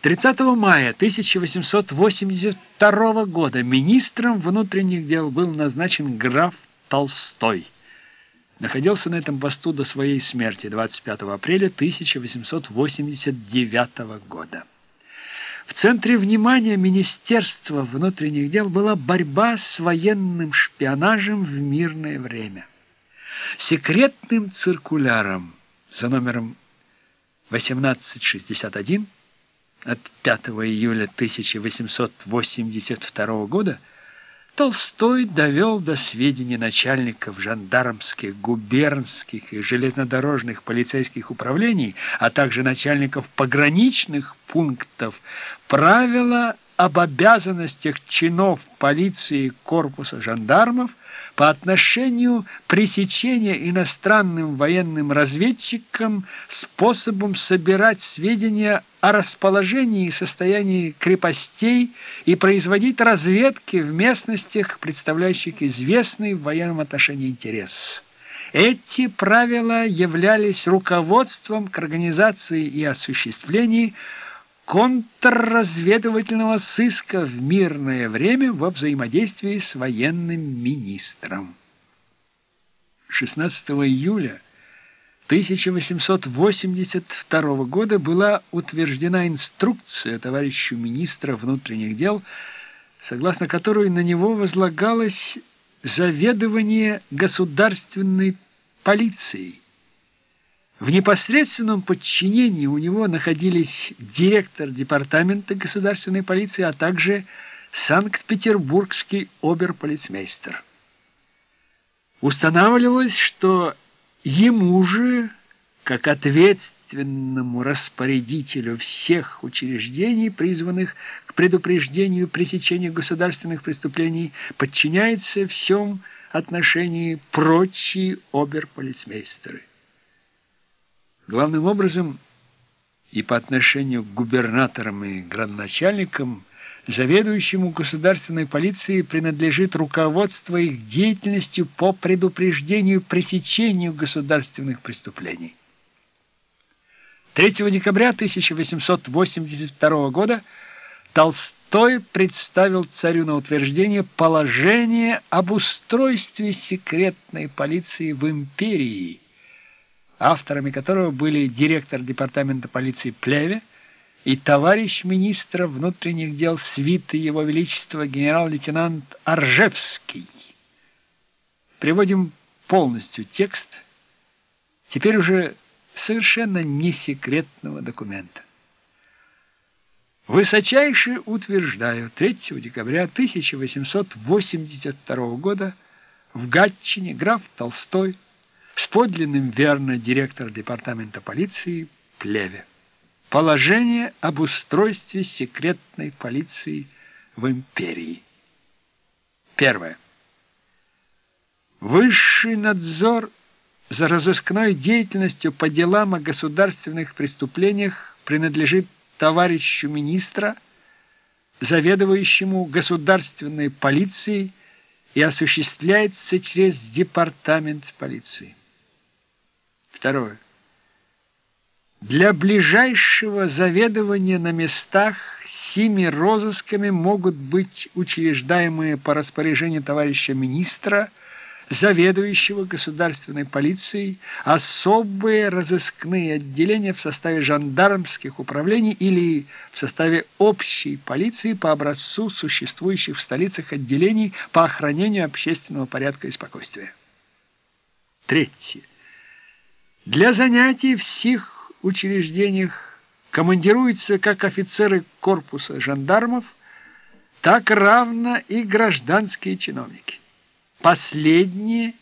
30 мая 1882 года министром внутренних дел был назначен граф Толстой. Находился на этом посту до своей смерти 25 апреля 1889 года. В центре внимания Министерства внутренних дел была борьба с военным шпионажем в мирное время. Секретным циркуляром за номером 1861 от 5 июля 1882 года Толстой довел до сведения начальников жандармских, губернских и железнодорожных полицейских управлений, а также начальников пограничных пунктов правила об обязанностях чинов полиции корпуса жандармов по отношению пресечения иностранным военным разведчикам способом собирать сведения о расположении и состоянии крепостей и производить разведки в местностях, представляющих известный в военном отношении интерес. Эти правила являлись руководством к организации и осуществлению контрразведывательного сыска в мирное время во взаимодействии с военным министром. 16 июля 1882 года была утверждена инструкция товарищу министра внутренних дел, согласно которой на него возлагалось заведование государственной полицией. В непосредственном подчинении у него находились директор департамента государственной полиции, а также Санкт-Петербургский оберполицмейстер. Устанавливалось, что ему же, как ответственному распорядителю всех учреждений, призванных к предупреждению пресечения государственных преступлений, подчиняется всем отношении прочие оберполицмейстеры. Главным образом и по отношению к губернаторам и градоначальникам заведующему государственной полиции принадлежит руководство их деятельностью по предупреждению пресечению государственных преступлений. 3 декабря 1882 года Толстой представил царю на утверждение положение об устройстве секретной полиции в империи, авторами которого были директор департамента полиции Плеве и товарищ министра внутренних дел свиты Его Величества генерал-лейтенант Аржевский. Приводим полностью текст, теперь уже совершенно не секретного документа. Высочайше утверждаю 3 декабря 1882 года в Гатчине граф Толстой с подлинным верно директор департамента полиции Плеве. Положение об устройстве секретной полиции в империи. Первое. Высший надзор за разыскной деятельностью по делам о государственных преступлениях принадлежит товарищу министра, заведующему государственной полицией и осуществляется через департамент полиции. Второе. Для ближайшего заведования на местах сими розысками могут быть учреждаемые по распоряжению товарища министра, заведующего государственной полицией, особые разыскные отделения в составе жандармских управлений или в составе общей полиции по образцу существующих в столицах отделений по охранению общественного порядка и спокойствия. Третье. Для занятий в сих учреждениях командируются как офицеры корпуса жандармов, так равно и гражданские чиновники. Последние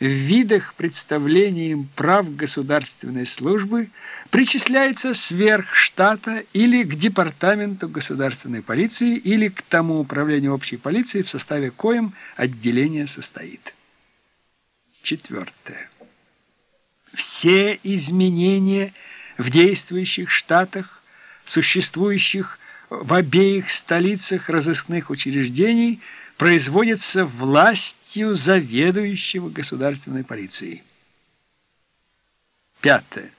в видах представления им прав государственной службы причисляются сверх штата или к департаменту государственной полиции или к тому управлению общей полиции, в составе коем отделение состоит. Четвертое все изменения в действующих штатах, существующих в обеих столицах разыскных учреждений, производятся властью заведующего государственной полицией. Пятое.